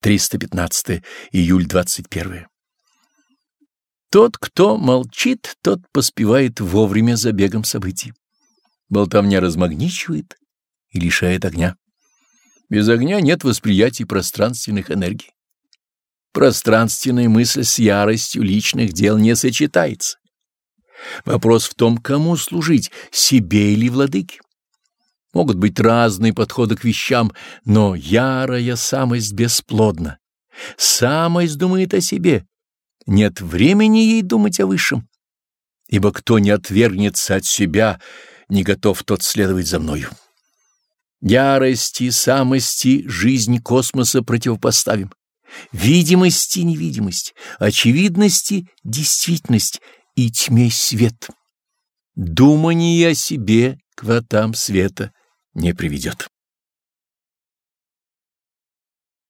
315 июль 21. Тот, кто молчит, тот поспевает вовремя за бегом событий. Болтовня размагничивает и лишает огня. Без огня нет восприятия пространственных энергий. Пространственная мысль с яростью личных дел не сочетается. Вопрос в том, кому служить, себе или владыке. Могут быть разные подходы к вещам, но ярая самость бесплодна. Самость думает о себе. Нет времени ей думать о высшем. Ибо кто не отвергнется от себя, не готов тот следовать за мною. Ярости, самости, жизнь космоса противопоставим. Видимости — невидимость, очевидности — действительность и тьме свет. Думание о себе к вратам света не приведет.